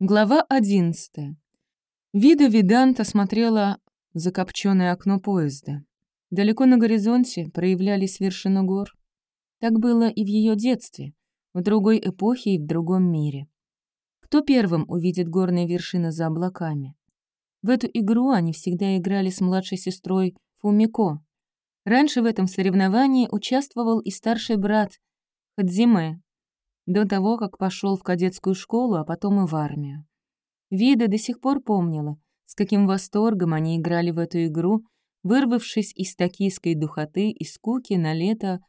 Глава одиннадцатая. Вида Виданта смотрела в закопченное окно поезда. Далеко на горизонте проявлялись вершины гор. Так было и в ее детстве, в другой эпохе и в другом мире. Кто первым увидит горные вершины за облаками? В эту игру они всегда играли с младшей сестрой Фумико. Раньше в этом соревновании участвовал и старший брат Хадзиме, до того, как пошел в кадетскую школу, а потом и в армию. Вида до сих пор помнила, с каким восторгом они играли в эту игру, вырвавшись из токийской духоты и скуки на лето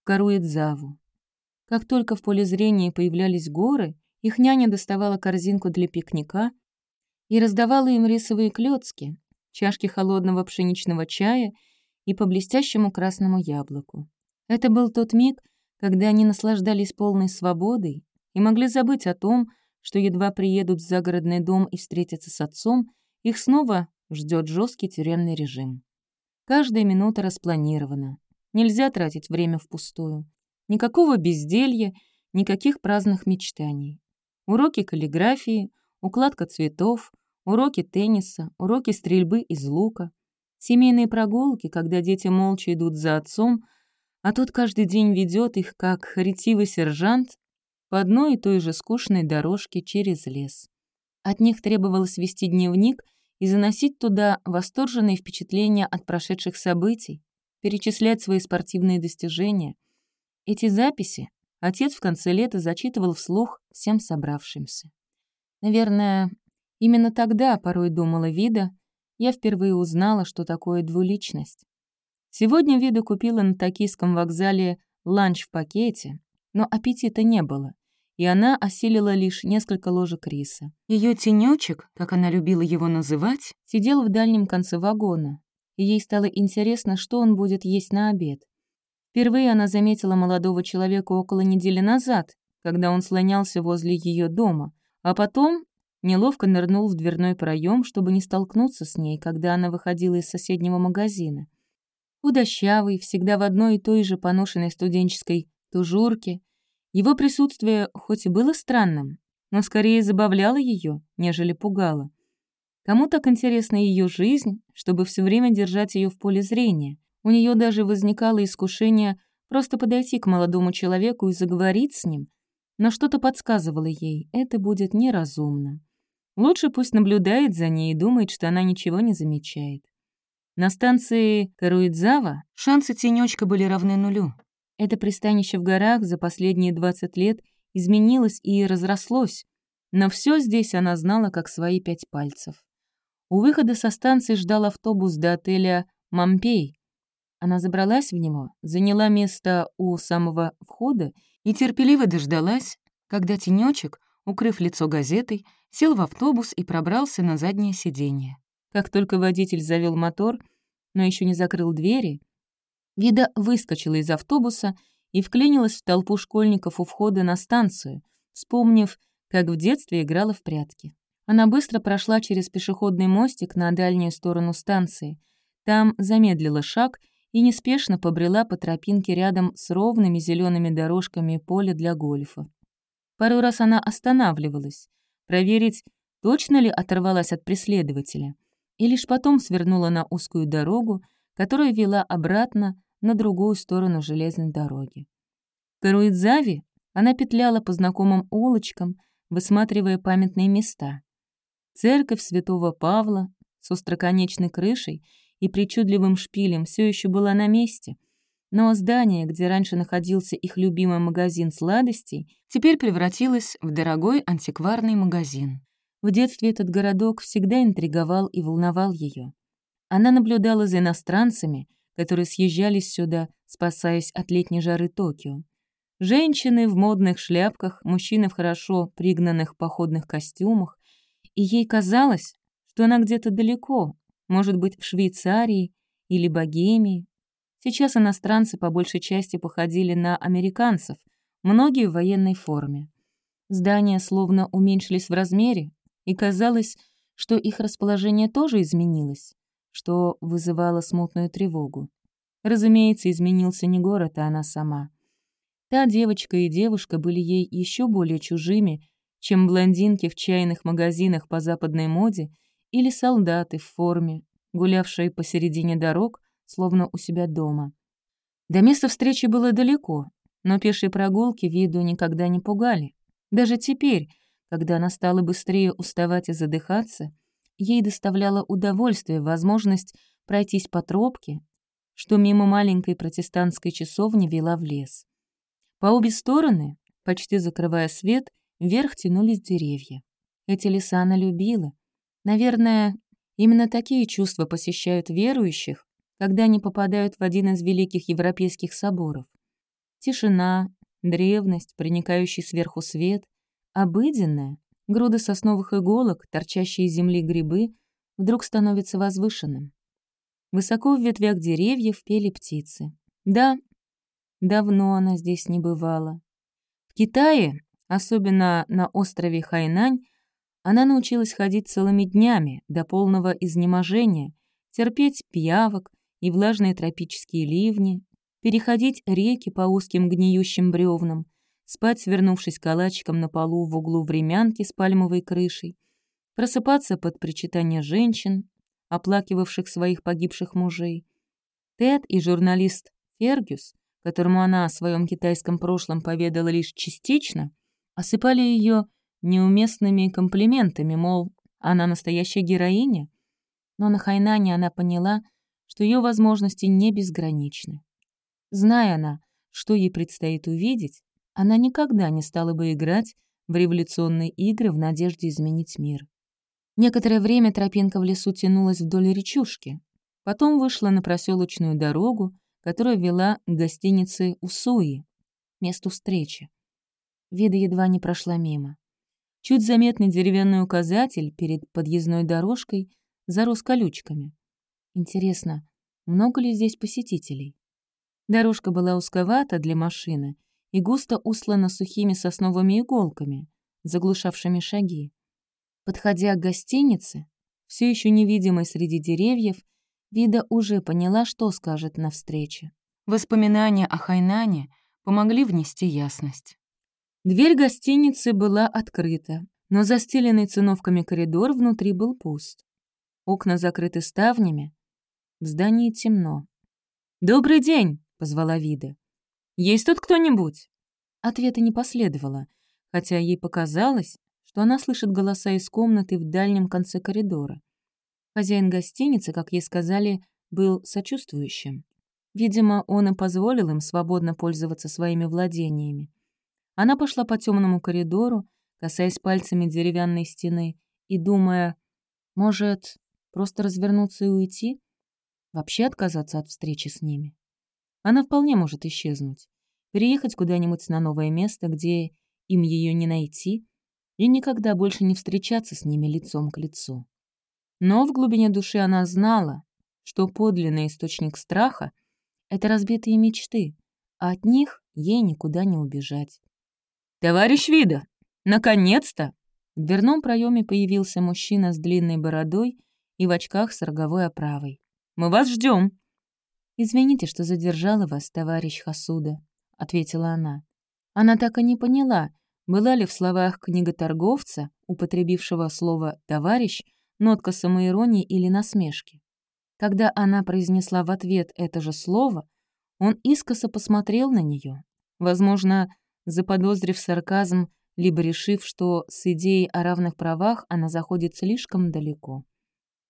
в Каруэдзаву. Как только в поле зрения появлялись горы, их няня доставала корзинку для пикника и раздавала им рисовые клёцки, чашки холодного пшеничного чая и по блестящему красному яблоку. Это был тот миг, когда они наслаждались полной свободой и могли забыть о том, что едва приедут в загородный дом и встретятся с отцом, их снова ждет жесткий тюремный режим. Каждая минута распланирована. Нельзя тратить время впустую. Никакого безделья, никаких праздных мечтаний. Уроки каллиграфии, укладка цветов, уроки тенниса, уроки стрельбы из лука, семейные прогулки, когда дети молча идут за отцом, а тот каждый день ведет их, как ретивый сержант, по одной и той же скучной дорожке через лес. От них требовалось вести дневник и заносить туда восторженные впечатления от прошедших событий, перечислять свои спортивные достижения. Эти записи отец в конце лета зачитывал вслух всем собравшимся. Наверное, именно тогда, порой думала Вида, я впервые узнала, что такое двуличность. Сегодня Вида купила на токийском вокзале ланч в пакете, но аппетита не было, и она осилила лишь несколько ложек риса. Ее тенечек, как она любила его называть, сидел в дальнем конце вагона, и ей стало интересно, что он будет есть на обед. Впервые она заметила молодого человека около недели назад, когда он слонялся возле ее дома, а потом неловко нырнул в дверной проем, чтобы не столкнуться с ней, когда она выходила из соседнего магазина худощавый, всегда в одной и той же поношенной студенческой тужурке. Его присутствие хоть и было странным, но скорее забавляло ее, нежели пугало. Кому так интересна ее жизнь, чтобы все время держать ее в поле зрения? У нее даже возникало искушение просто подойти к молодому человеку и заговорить с ним, но что-то подсказывало ей, это будет неразумно. Лучше пусть наблюдает за ней и думает, что она ничего не замечает. На станции Каруидзава шансы тенечка были равны нулю. Это пристанище в горах за последние 20 лет изменилось и разрослось, но все здесь она знала как свои пять пальцев. У выхода со станции ждал автобус до отеля «Мампей». Она забралась в него, заняла место у самого входа и терпеливо дождалась, когда тенечек, укрыв лицо газетой, сел в автобус и пробрался на заднее сиденье. Как только водитель завел мотор, но еще не закрыл двери, Вида выскочила из автобуса и вклинилась в толпу школьников у входа на станцию, вспомнив, как в детстве играла в прятки. Она быстро прошла через пешеходный мостик на дальнюю сторону станции. Там замедлила шаг и неспешно побрела по тропинке рядом с ровными зелеными дорожками поля для гольфа. Пару раз она останавливалась, проверить, точно ли оторвалась от преследователя — и лишь потом свернула на узкую дорогу, которая вела обратно на другую сторону железной дороги. В Каруидзаве она петляла по знакомым улочкам, высматривая памятные места. Церковь святого Павла с остроконечной крышей и причудливым шпилем все еще была на месте, но здание, где раньше находился их любимый магазин сладостей, теперь превратилось в дорогой антикварный магазин. В детстве этот городок всегда интриговал и волновал ее. Она наблюдала за иностранцами, которые съезжались сюда, спасаясь от летней жары Токио. Женщины в модных шляпках, мужчины в хорошо пригнанных походных костюмах, и ей казалось, что она где-то далеко, может быть, в Швейцарии или Богемии. Сейчас иностранцы по большей части походили на американцев, многие в военной форме. Здания словно уменьшились в размере, и казалось, что их расположение тоже изменилось, что вызывало смутную тревогу. Разумеется, изменился не город, а она сама. Та девочка и девушка были ей еще более чужими, чем блондинки в чайных магазинах по западной моде или солдаты в форме, гулявшие посередине дорог, словно у себя дома. До места встречи было далеко, но пешие прогулки виду никогда не пугали. Даже теперь, когда она стала быстрее уставать и задыхаться, ей доставляло удовольствие возможность пройтись по тропке, что мимо маленькой протестантской часовни вела в лес. По обе стороны, почти закрывая свет, вверх тянулись деревья. Эти леса она любила. Наверное, именно такие чувства посещают верующих, когда они попадают в один из великих европейских соборов. Тишина, древность, проникающий сверху свет, обыденная, груды сосновых иголок, торчащие из земли грибы, вдруг становится возвышенным. Высоко в ветвях деревьев пели птицы. Да, давно она здесь не бывала. В Китае, особенно на острове Хайнань, она научилась ходить целыми днями до полного изнеможения, терпеть пиявок и влажные тропические ливни, переходить реки по узким гниющим бревнам, спать, свернувшись калачиком на полу в углу времянки с пальмовой крышей, просыпаться под причитание женщин, оплакивавших своих погибших мужей. Тед и журналист Фергюс, которому она о своем китайском прошлом поведала лишь частично, осыпали ее неуместными комплиментами, мол, она настоящая героиня. Но на Хайнане она поняла, что ее возможности не безграничны. Зная она, что ей предстоит увидеть, она никогда не стала бы играть в революционные игры в надежде изменить мир. Некоторое время тропинка в лесу тянулась вдоль речушки, потом вышла на проселочную дорогу, которая вела к гостинице Усуи, месту встречи. Вида едва не прошла мимо. Чуть заметный деревянный указатель перед подъездной дорожкой зарос колючками. Интересно, много ли здесь посетителей? Дорожка была узковата для машины и густо услана сухими сосновыми иголками, заглушавшими шаги. Подходя к гостинице, все еще невидимой среди деревьев, Вида уже поняла, что скажет на встрече. Воспоминания о Хайнане помогли внести ясность. Дверь гостиницы была открыта, но застеленный циновками коридор внутри был пуст. Окна закрыты ставнями. В здании темно. «Добрый день!» — позвала Вида. «Есть тут кто-нибудь?» Ответа не последовало, хотя ей показалось, что она слышит голоса из комнаты в дальнем конце коридора. Хозяин гостиницы, как ей сказали, был сочувствующим. Видимо, он и позволил им свободно пользоваться своими владениями. Она пошла по темному коридору, касаясь пальцами деревянной стены и думая, может, просто развернуться и уйти? Вообще отказаться от встречи с ними? Она вполне может исчезнуть, переехать куда-нибудь на новое место, где им ее не найти, и никогда больше не встречаться с ними лицом к лицу. Но в глубине души она знала, что подлинный источник страха — это разбитые мечты, а от них ей никуда не убежать. «Товарищ Вида, наконец-то!» В дверном проеме появился мужчина с длинной бородой и в очках с роговой оправой. «Мы вас ждем. «Извините, что задержала вас, товарищ Хасуда», — ответила она. Она так и не поняла, была ли в словах книготорговца, употребившего слово «товарищ», нотка самоиронии или насмешки. Когда она произнесла в ответ это же слово, он искоса посмотрел на нее, возможно, заподозрив сарказм, либо решив, что с идеей о равных правах она заходит слишком далеко.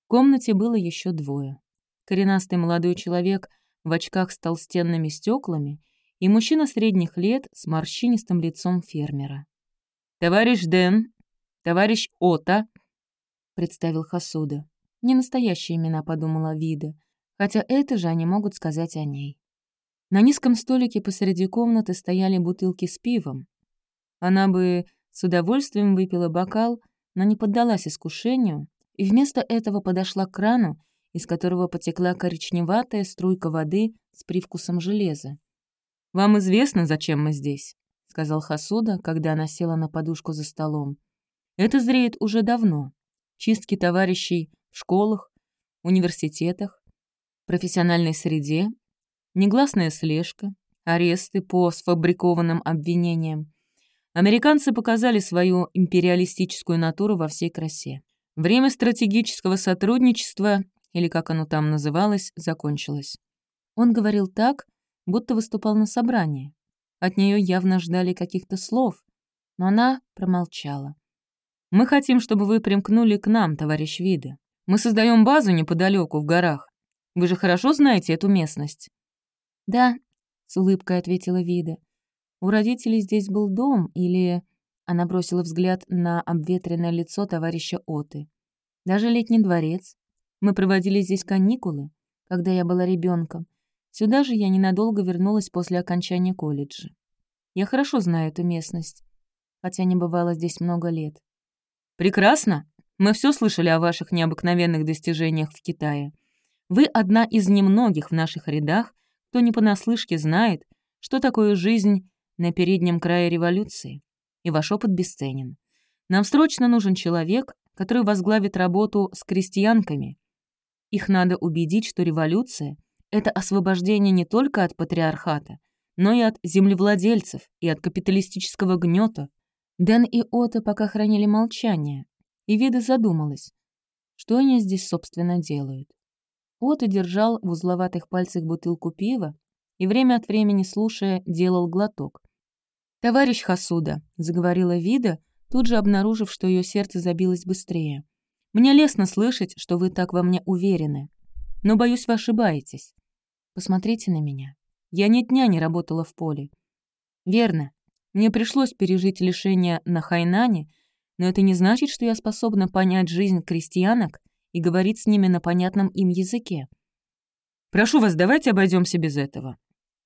В комнате было еще двое. Коренастый молодой человек в очках с толстенными стеклами и мужчина средних лет с морщинистым лицом фермера. «Товарищ Дэн, товарищ Ота», — представил Хасуда. Не настоящие имена, подумала Вида, хотя это же они могут сказать о ней. На низком столике посреди комнаты стояли бутылки с пивом. Она бы с удовольствием выпила бокал, но не поддалась искушению, и вместо этого подошла к крану, из которого потекла коричневатая струйка воды с привкусом железа. «Вам известно, зачем мы здесь?» — сказал Хасуда, когда она села на подушку за столом. «Это зреет уже давно. Чистки товарищей в школах, университетах, профессиональной среде, негласная слежка, аресты по сфабрикованным обвинениям. Американцы показали свою империалистическую натуру во всей красе. Время стратегического сотрудничества, или как оно там называлось, закончилось. Он говорил так, будто выступал на собрании. От нее явно ждали каких-то слов, но она промолчала. «Мы хотим, чтобы вы примкнули к нам, товарищ Вида. Мы создаем базу неподалеку, в горах. Вы же хорошо знаете эту местность?» «Да», — с улыбкой ответила Вида. «У родителей здесь был дом или...» Она бросила взгляд на обветренное лицо товарища Оты. «Даже летний дворец. Мы проводили здесь каникулы, когда я была ребенком. Сюда же я ненадолго вернулась после окончания колледжа. Я хорошо знаю эту местность, хотя не бывала здесь много лет. «Прекрасно! Мы все слышали о ваших необыкновенных достижениях в Китае. Вы одна из немногих в наших рядах, кто не понаслышке знает, что такое жизнь на переднем крае революции, и ваш опыт бесценен. Нам срочно нужен человек, который возглавит работу с крестьянками. Их надо убедить, что революция — это освобождение не только от патриархата, но и от землевладельцев и от капиталистического гнета, Дэн и Ота пока хранили молчание, и Вида задумалась, что они здесь, собственно, делают. Ота держал в узловатых пальцах бутылку пива и время от времени, слушая, делал глоток. «Товарищ Хасуда», — заговорила Вида, тут же обнаружив, что ее сердце забилось быстрее. «Мне лестно слышать, что вы так во мне уверены. Но, боюсь, вы ошибаетесь. Посмотрите на меня. Я ни дня не работала в поле. Верно, мне пришлось пережить лишение на Хайнане, но это не значит, что я способна понять жизнь крестьянок и говорить с ними на понятном им языке. Прошу вас, давайте обойдемся без этого.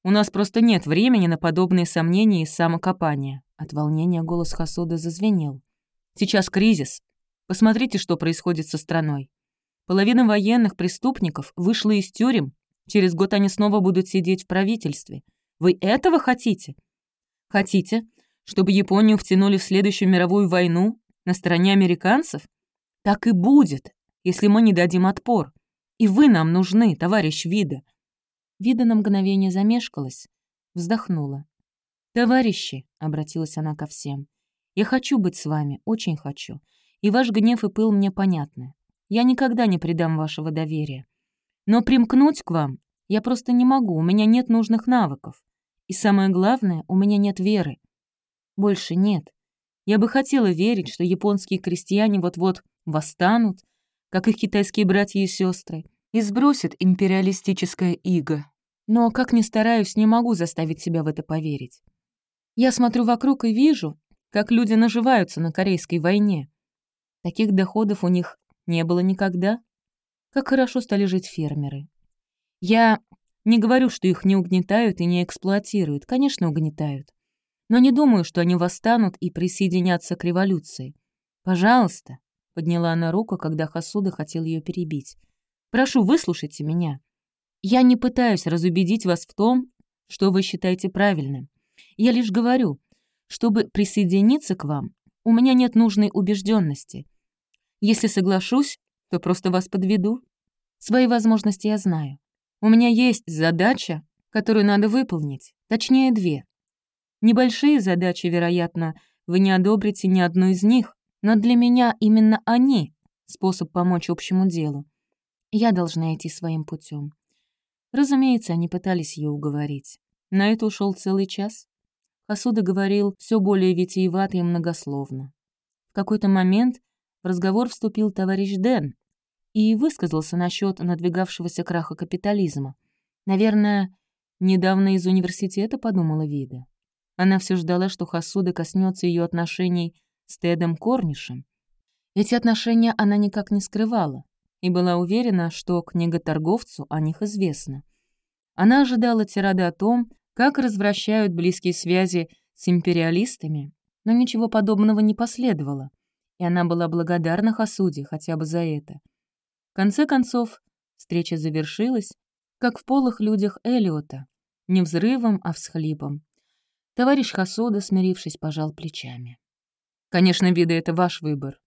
У нас просто нет времени на подобные сомнения и самокопания. От волнения голос Хасуда зазвенел. Сейчас кризис. Посмотрите, что происходит со страной. Половина военных преступников вышла из тюрем. Через год они снова будут сидеть в правительстве. Вы этого хотите? Хотите, чтобы Японию втянули в следующую мировую войну на стороне американцев? Так и будет, если мы не дадим отпор. И вы нам нужны, товарищ Вида». Вида на мгновение замешкалась, вздохнула. «Товарищи», — обратилась она ко всем, — «я хочу быть с вами, очень хочу, и ваш гнев и пыл мне понятны. Я никогда не предам вашего доверия. Но примкнуть к вам я просто не могу, у меня нет нужных навыков. И самое главное, у меня нет веры. Больше нет. Я бы хотела верить, что японские крестьяне вот-вот восстанут, как их китайские братья и сестры, и сбросят империалистическое иго. Но, как ни стараюсь, не могу заставить себя в это поверить. Я смотрю вокруг и вижу, как люди наживаются на Корейской войне. Таких доходов у них не было никогда. Как хорошо стали жить фермеры. Я не говорю, что их не угнетают и не эксплуатируют. Конечно, угнетают. Но не думаю, что они восстанут и присоединятся к революции. Пожалуйста, — подняла она руку, когда Хасуда хотел ее перебить. «Прошу, выслушайте меня. Я не пытаюсь разубедить вас в том, что вы считаете правильным. Я лишь говорю, чтобы присоединиться к вам, у меня нет нужной убежденности. Если соглашусь, то просто вас подведу. Свои возможности я знаю. У меня есть задача, которую надо выполнить, точнее две. Небольшие задачи, вероятно, вы не одобрите ни одну из них, но для меня именно они — способ помочь общему делу. Я должна идти своим путем. Разумеется, они пытались ее уговорить. На это ушел целый час. Хасуда говорил все более витиевато и многословно. В какой-то момент в разговор вступил товарищ Дэн, и высказался насчет надвигавшегося краха капитализма. Наверное, недавно из университета подумала Вида. Она все ждала, что Хасуда коснется ее отношений с Тедом Корнишем. Эти отношения она никак не скрывала и была уверена, что книготорговцу о них известно. Она ожидала тирады о том, как развращают близкие связи с империалистами, но ничего подобного не последовало, и она была благодарна Хасуде хотя бы за это. В конце концов, встреча завершилась, как в полых людях Элиота, не взрывом, а всхлипом. Товарищ Хасода, смирившись, пожал плечами. «Конечно, виды — это ваш выбор.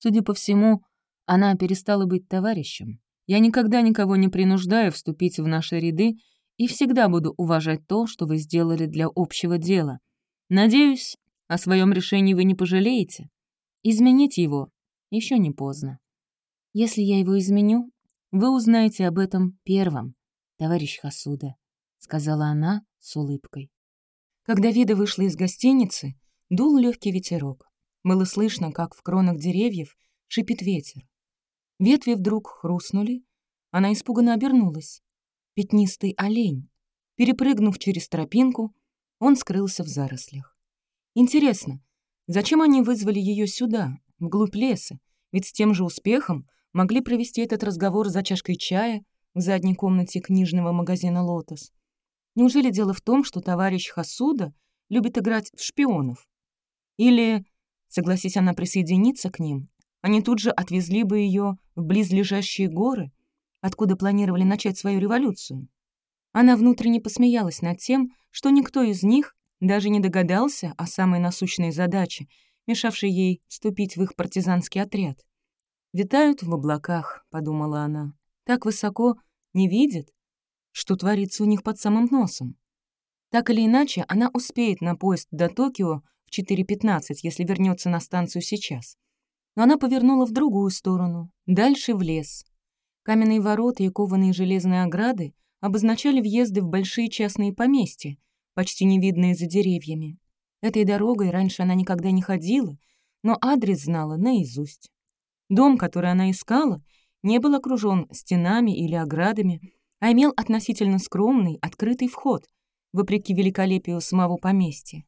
Судя по всему, она перестала быть товарищем. Я никогда никого не принуждаю вступить в наши ряды и всегда буду уважать то, что вы сделали для общего дела. Надеюсь, О своем решении вы не пожалеете. Изменить его еще не поздно. Если я его изменю, вы узнаете об этом первым, товарищ Хасуда», — сказала она с улыбкой. Когда Вида вышла из гостиницы, дул легкий ветерок. Было слышно, как в кронах деревьев шипит ветер. Ветви вдруг хрустнули, она испуганно обернулась. Пятнистый олень. Перепрыгнув через тропинку, он скрылся в зарослях. Интересно, зачем они вызвали ее сюда, вглубь леса? Ведь с тем же успехом могли провести этот разговор за чашкой чая в задней комнате книжного магазина «Лотос». Неужели дело в том, что товарищ Хасуда любит играть в шпионов? Или, согласись она присоединиться к ним, они тут же отвезли бы ее в близлежащие горы, откуда планировали начать свою революцию? Она внутренне посмеялась над тем, что никто из них даже не догадался о самой насущной задаче, мешавшей ей вступить в их партизанский отряд. «Витают в облаках», — подумала она. «Так высоко не видят, что творится у них под самым носом. Так или иначе, она успеет на поезд до Токио в 4.15, если вернется на станцию сейчас. Но она повернула в другую сторону, дальше в лес. Каменные ворота и кованые железные ограды обозначали въезды в большие частные поместья, почти не видные за деревьями. Этой дорогой раньше она никогда не ходила, но адрес знала наизусть. Дом, который она искала, не был окружен стенами или оградами, а имел относительно скромный, открытый вход, вопреки великолепию самого поместья.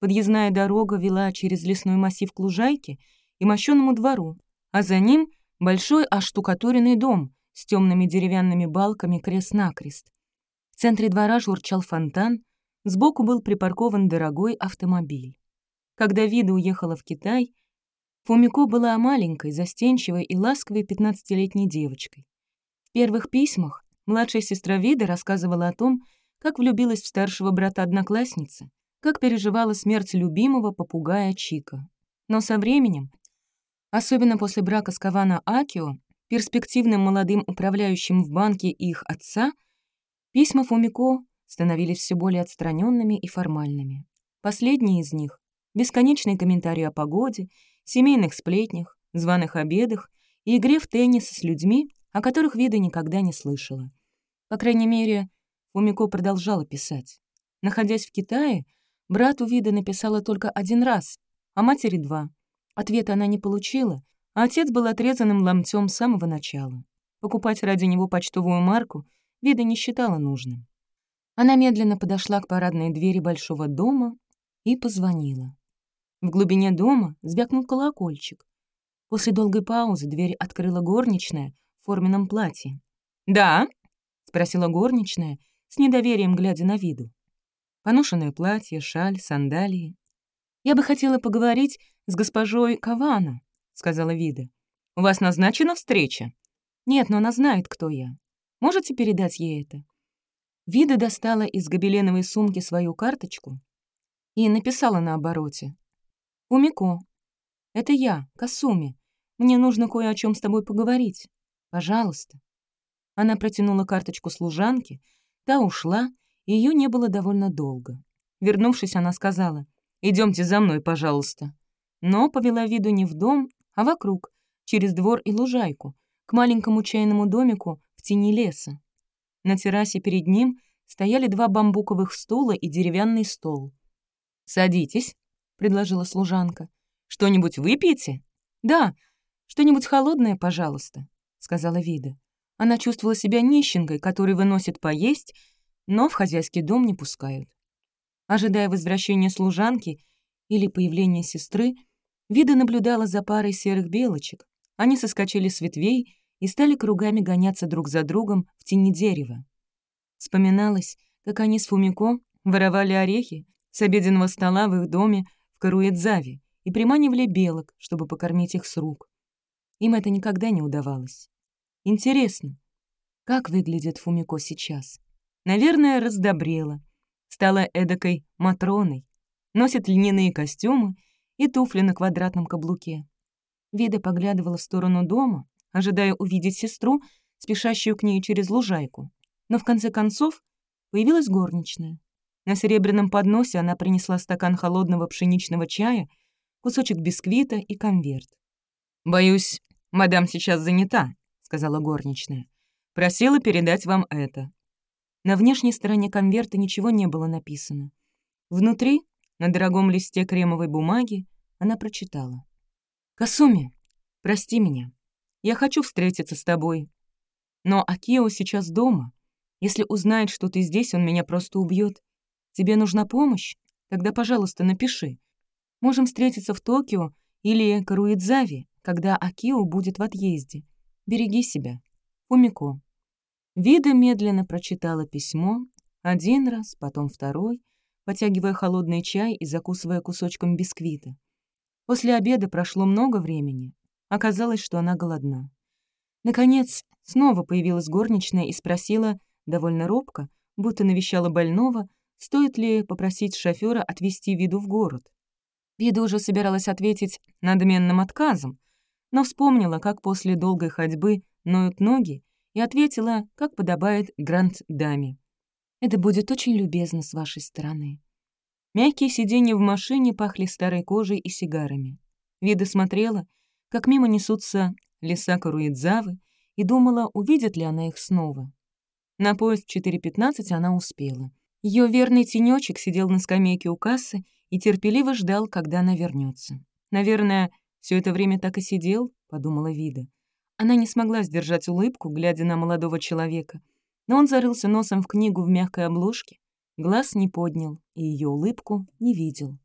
Подъездная дорога вела через лесной массив к лужайке и мощенному двору, а за ним большой оштукатуренный дом с темными деревянными балками крест-накрест. В центре двора журчал фонтан, сбоку был припаркован дорогой автомобиль. Когда Вида уехала в Китай, Фумико была маленькой, застенчивой и ласковой пятнадцатилетней девочкой. В первых письмах младшая сестра Вида рассказывала о том, как влюбилась в старшего брата-одноклассницы, как переживала смерть любимого попугая Чика. Но со временем, особенно после брака с Кавана Акио, перспективным молодым управляющим в банке их отца, письма Фумико становились все более отстраненными и формальными. Последние из них — бесконечные комментарии о погоде семейных сплетнях, званых обедах и игре в теннис с людьми, о которых Вида никогда не слышала. По крайней мере, Фумико продолжала писать. Находясь в Китае, брату Вида написала только один раз, а матери — два. Ответа она не получила, а отец был отрезанным ломтем с самого начала. Покупать ради него почтовую марку Вида не считала нужным. Она медленно подошла к парадной двери большого дома и позвонила. В глубине дома звякнул колокольчик. После долгой паузы дверь открыла горничная в форменном платье. «Да?» — спросила горничная, с недоверием глядя на виду. Поношенное платье, шаль, сандалии. «Я бы хотела поговорить с госпожой Кавана», — сказала Вида. «У вас назначена встреча?» «Нет, но она знает, кто я. Можете передать ей это?» Вида достала из гобеленовой сумки свою карточку и написала на обороте «Умико, это я, Касуми. Мне нужно кое о чем с тобой поговорить. Пожалуйста». Она протянула карточку служанке, та ушла, и ее не было довольно долго. Вернувшись, она сказала, «Идемте за мной, пожалуйста». Но повела виду не в дом, а вокруг, через двор и лужайку, к маленькому чайному домику в тени леса. На террасе перед ним стояли два бамбуковых стула и деревянный стол. «Садитесь», предложила служанка. «Что-нибудь выпьете?» «Да, что-нибудь холодное, пожалуйста», — сказала Вида. Она чувствовала себя нищенкой, который выносит поесть, но в хозяйский дом не пускают. Ожидая возвращения служанки или появления сестры, Вида наблюдала за парой серых белочек. Они соскочили с ветвей и стали кругами гоняться друг за другом в тени дерева. Вспоминалось, как они с Фумико воровали орехи с обеденного стола в их доме Каруэдзаве и приманивали белок, чтобы покормить их с рук. Им это никогда не удавалось. Интересно, как выглядит Фумико сейчас? Наверное, раздобрела, стала эдакой Матроной, носит льняные костюмы и туфли на квадратном каблуке. Вида поглядывала в сторону дома, ожидая увидеть сестру, спешащую к ней через лужайку. Но в конце концов появилась горничная. На серебряном подносе она принесла стакан холодного пшеничного чая, кусочек бисквита и конверт. «Боюсь, мадам сейчас занята», — сказала горничная. «Просила передать вам это». На внешней стороне конверта ничего не было написано. Внутри, на дорогом листе кремовой бумаги, она прочитала. «Касуми, прости меня. Я хочу встретиться с тобой. Но Акио сейчас дома. Если узнает, что ты здесь, он меня просто убьет. Тебе нужна помощь? Тогда, пожалуйста, напиши. Можем встретиться в Токио или Каруидзаве когда Акио будет в отъезде. Береги себя. Фумико». Вида медленно прочитала письмо, один раз, потом второй, потягивая холодный чай и закусывая кусочком бисквита. После обеда прошло много времени. Оказалось, что она голодна. Наконец, снова появилась горничная и спросила, довольно робко, будто навещала больного, стоит ли попросить шофера отвезти Виду в город. Вида уже собиралась ответить надменным отказом, но вспомнила, как после долгой ходьбы ноют ноги, и ответила, как подобает гранд-даме. «Это будет очень любезно с вашей стороны». Мягкие сиденья в машине пахли старой кожей и сигарами. Вида смотрела, как мимо несутся леса Каруидзавы, и думала, увидит ли она их снова. На поезд 4.15 она успела. Ее верный тенечек сидел на скамейке у кассы и терпеливо ждал, когда она вернется. Наверное, все это время так и сидел, подумала Вида. Она не смогла сдержать улыбку, глядя на молодого человека, но он зарылся носом в книгу в мягкой обложке, глаз не поднял и ее улыбку не видел.